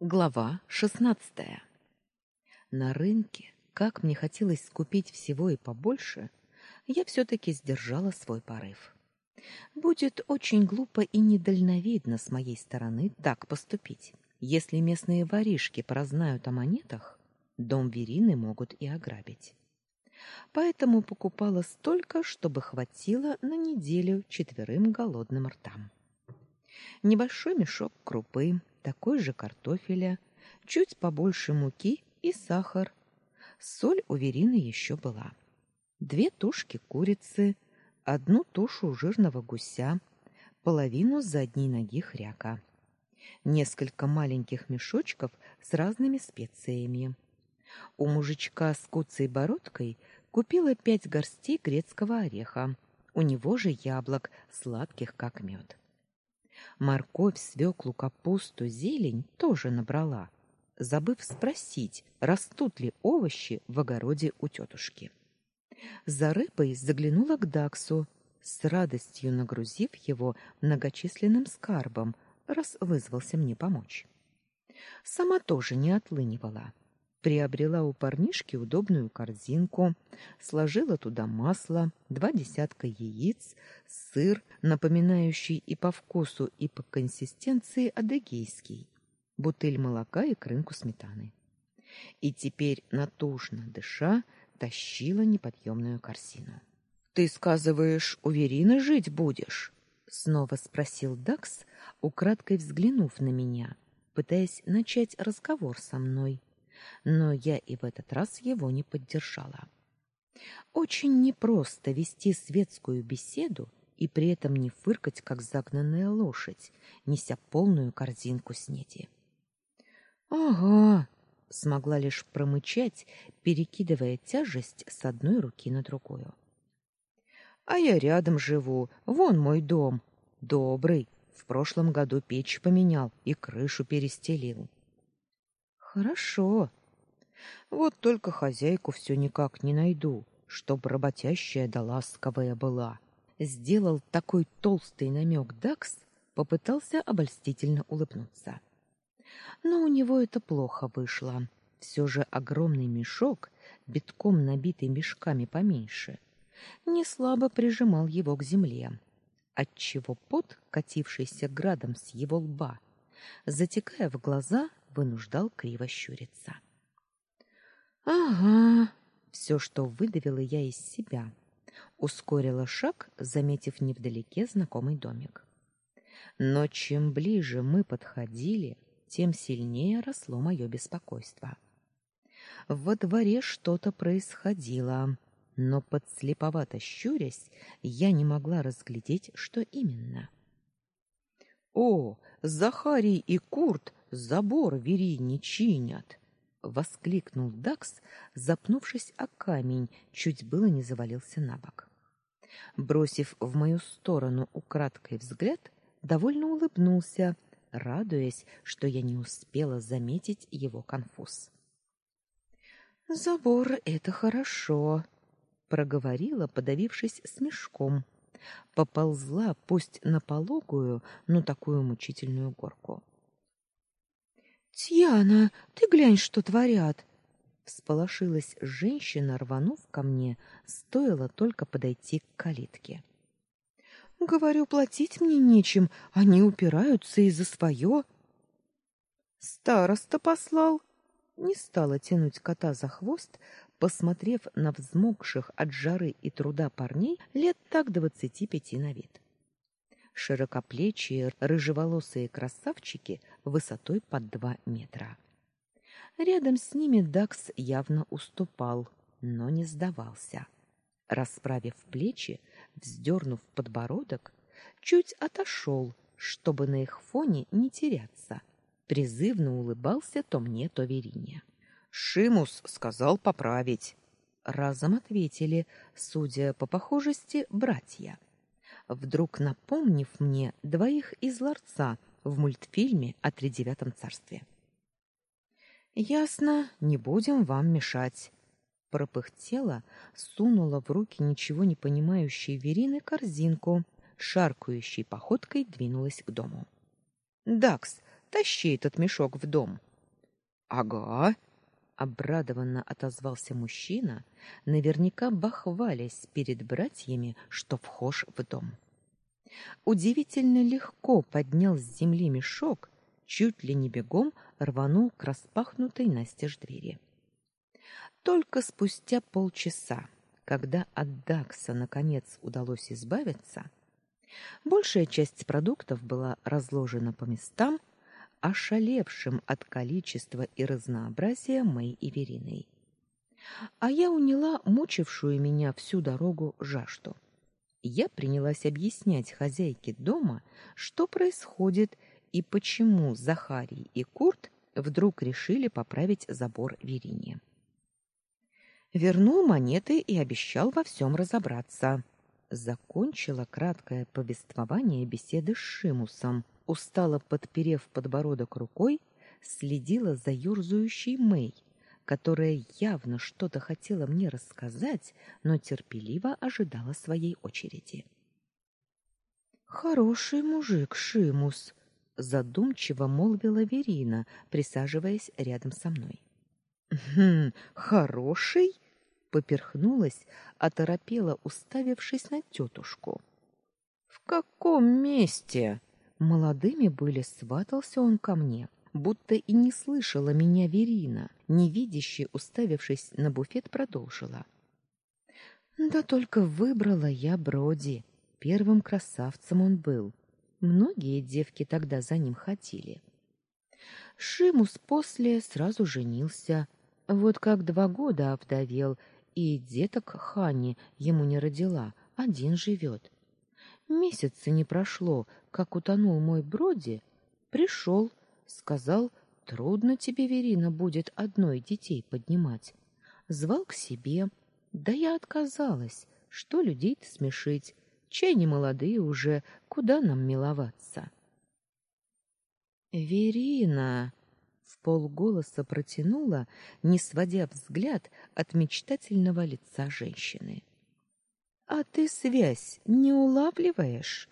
Глава шестнадцатая. На рынке, как мне хотелось скупить всего и побольше, я все таки сдержала свой порыв. Будет очень глупо и недальновидно с моей стороны так поступить. Если местные воришки прознают о монетах, дом Верины могут и ограбить. Поэтому покупала столько, чтобы хватило на неделю четверым голодным ртам. Небольшой мешок крупы, такой же картофеля, чуть побольше муки и сахар. Соль у Верины еще была. Две тушки курицы, одну тушу жирного гуся, половину задней ноги хряка. Несколько маленьких мешочков с разными специями. У мужичка с куцей бородкой купила пять горстей грецкого ореха. У него же яблок, сладких как мед. Морковь, свеклу, капусту, зелень тоже набрала, забыв спросить, растут ли овощи в огороде у тетушки. За рыбой заглянула к Даксу, с радостью нагрузив его многочисленным скарбом, раз вызвался мне помочь. Сама тоже не отлынивала приобрела у парнишки удобную корзинку, сложила туда масло, два десятка яиц, сыр, напоминающий и по вкусу, и по консистенции адыгейский, бутыль молока и крынку сметаны. И теперь, натужно дыша, тащила неподъемную корзину. «Ты, сказываешь, у Верины жить будешь?» — снова спросил Дакс, украдкой взглянув на меня, пытаясь начать разговор со мной но я и в этот раз его не поддержала. Очень непросто вести светскую беседу и при этом не фыркать, как загнанная лошадь, неся полную корзинку снеди. «Ага», — смогла лишь промычать, перекидывая тяжесть с одной руки на другую. «А я рядом живу, вон мой дом, добрый, в прошлом году печь поменял и крышу перестелил». Хорошо. Вот только хозяйку все никак не найду, чтоб работящая да ласковая была. Сделал такой толстый намек Дакс, попытался обольстительно улыбнуться. Но у него это плохо вышло. Все же огромный мешок, битком набитый мешками поменьше, не слабо прижимал его к земле, отчего пот, катившийся градом с его лба, затекая в глаза, вынуждал криво щуриться. Ага, все, что выдавила я из себя, ускорила шаг, заметив невдалеке знакомый домик. Но чем ближе мы подходили, тем сильнее росло мое беспокойство. Во дворе что-то происходило, но подслеповато щурясь, я не могла разглядеть, что именно. О, Захарий и Курт забор вери не чинят, воскликнул Дакс, запнувшись о камень, чуть было не завалился на бок. Бросив в мою сторону украдкой взгляд, довольно улыбнулся, радуясь, что я не успела заметить его конфуз. Забор это хорошо, проговорила, подавившись смешком. Поползла, пусть на пологую, но такую мучительную горку. Тьяна, ты глянь, что творят. Всполошилась женщина, рванув ко мне, стоило только подойти к калитке. Говорю, платить мне нечем, они упираются и за свое. Староста послал. Не стала тянуть кота за хвост, посмотрев на взмокших от жары и труда парней лет так двадцати пяти на вид широкоплечие, рыжеволосые красавчики высотой под два метра. Рядом с ними Дакс явно уступал, но не сдавался. Расправив плечи, вздернув подбородок, чуть отошел, чтобы на их фоне не теряться. Призывно улыбался то мне, то Верине. Шимус сказал поправить. Разом ответили, судя по похожести, братья вдруг напомнив мне двоих из ларца в мультфильме о тридевятом царстве. Ясно, не будем вам мешать, пропыхтела, сунула в руки ничего не понимающей Верины корзинку, шаркающей походкой двинулась к дому. Дакс, тащи этот мешок в дом, Ага, обрадованно отозвался мужчина, наверняка бахвалясь перед братьями, что вхож в дом. Удивительно легко поднял с земли мешок, чуть ли не бегом рванул к распахнутой настежь двери. Только спустя полчаса, когда от Дакса наконец удалось избавиться, большая часть продуктов была разложена по местам, ошалевшим от количества и разнообразия Мэй и Вериной. А я уняла мучившую меня всю дорогу жажду. Я принялась объяснять хозяйке дома, что происходит и почему Захарий и Курт вдруг решили поправить забор Верине. Вернул монеты и обещал во всем разобраться. Закончила краткое повествование беседы с Шимусом, устало подперев подбородок рукой, следила за юрзающей Мэй, которая явно что-то хотела мне рассказать, но терпеливо ожидала своей очереди. Хороший мужик Шимус, задумчиво молвила Верина, присаживаясь рядом со мной. Хм, хороший? поперхнулась, оторопела, уставившись на тетушку. В каком месте? Молодыми были сватался он ко мне, будто и не слышала меня Верина, невидяще уставившись на буфет, продолжила. Да только выбрала я Броди. Первым красавцем он был. Многие девки тогда за ним ходили. Шимус после сразу женился. Вот как два года овдовел, и деток Хани ему не родила, один живет. Месяца не прошло, как утонул мой Броди, пришел, сказал, трудно тебе, Верина, будет одной детей поднимать. Звал к себе, да я отказалась, что людей-то смешить, чай не молодые уже, куда нам миловаться. Верина в полголоса протянула, не сводя взгляд от мечтательного лица женщины. А ты связь не улавливаешь?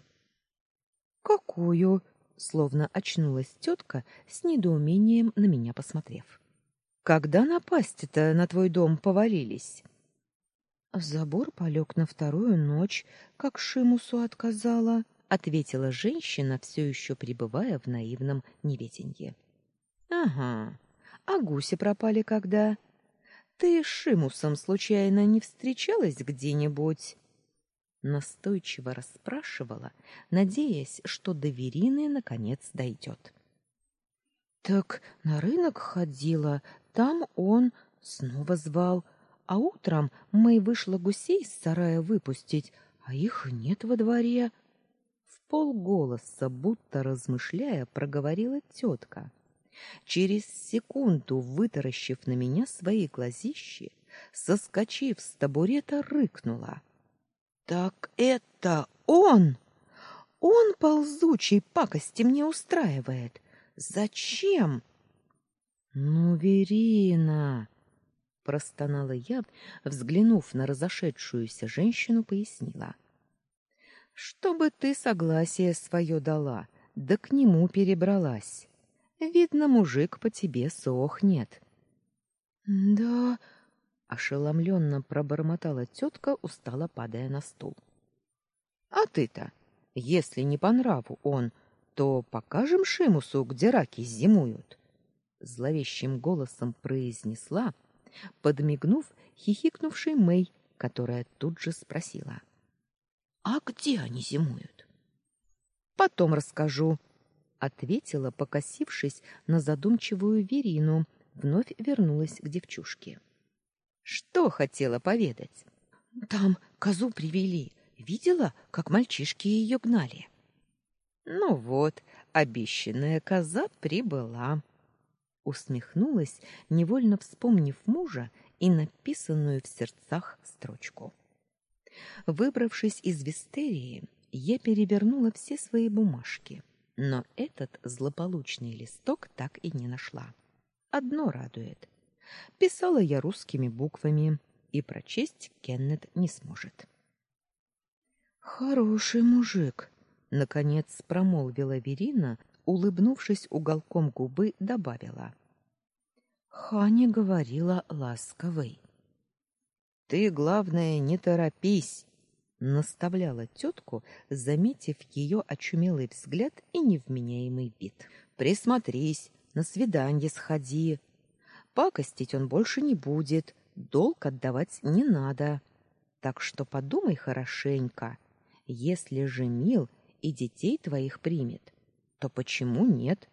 Какую? Словно очнулась тетка с недоумением на меня посмотрев. Когда напасти-то на твой дом повалились? Забор полег на вторую ночь, как Шимусу отказала, ответила женщина, все еще пребывая в наивном неведении. Ага. А гуси пропали когда? Ты с Шимусом случайно не встречалась где-нибудь? Настойчиво расспрашивала, надеясь, что до Верины наконец дойдет. Так на рынок ходила, там он снова звал, а утром Мэй вышла гусей из сарая выпустить, а их нет во дворе. В полголоса, будто размышляя, проговорила тетка. Через секунду, вытаращив на меня свои глазищи, соскочив с табурета, рыкнула: так это он! Он ползучий пакости мне устраивает. Зачем? Ну, Верина, простонала я, взглянув на разошедшуюся женщину, пояснила: чтобы ты согласие свое дала, да к нему перебралась. Видно, мужик по тебе сохнет. Да, ошеломленно пробормотала тетка, устало падая на стул. А ты-то, если не по нраву он, то покажем Шимусу, где раки зимуют, зловещим голосом произнесла, подмигнув хихикнувшей Мэй, которая тут же спросила: "А где они зимуют?" "Потом расскажу", ответила, покосившись на задумчивую Верину, вновь вернулась к девчушке. Что хотела поведать? Там козу привели. Видела, как мальчишки ее гнали. Ну вот, обещанная коза прибыла. Усмехнулась, невольно вспомнив мужа и написанную в сердцах строчку. Выбравшись из вистерии, я перевернула все свои бумажки, но этот злополучный листок так и не нашла. Одно радует. Писала я русскими буквами, и прочесть Кеннет не сможет. Хороший мужик, наконец промолвила Верина, улыбнувшись уголком губы, добавила: Ханя говорила ласковой. Ты, главное, не торопись, наставляла тетку, заметив ее очумелый взгляд и невменяемый вид. Присмотрись, на свидание сходи. Пакостить он больше не будет, долг отдавать не надо. Так что подумай хорошенько. Если же мил и детей твоих примет, то почему нет?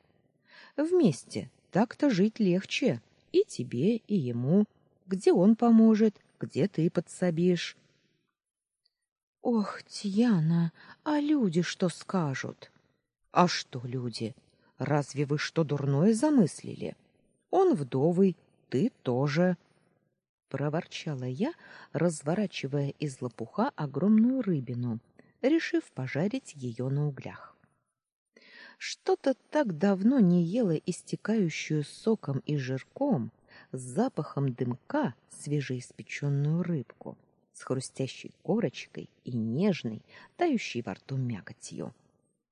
Вместе так-то жить легче и тебе, и ему. Где он поможет, где ты подсобишь. Ох, Тьяна, а люди что скажут? А что люди? Разве вы что дурное замыслили? Он вдовый, ты тоже, проворчала я, разворачивая из лопуха огромную рыбину, решив пожарить ее на углях. Что-то так давно не ела истекающую соком и жирком, с запахом дымка свежеиспеченную рыбку с хрустящей корочкой и нежной, тающей во рту мякотью.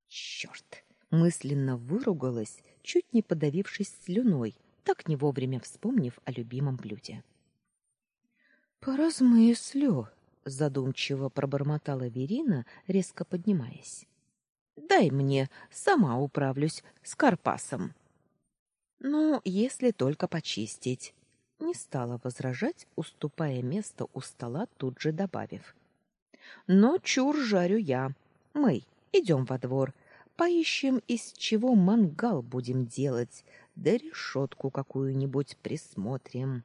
Черт! Мысленно выругалась, чуть не подавившись слюной, так не вовремя вспомнив о любимом блюде. «Поразмыслю», — задумчиво пробормотала Верина, резко поднимаясь. Дай мне, сама управлюсь с карпасом. Ну, если только почистить. Не стала возражать, уступая место у стола, тут же добавив: "Но чур жарю я. Мы идем во двор, поищем, из чего мангал будем делать, да решетку какую-нибудь присмотрим".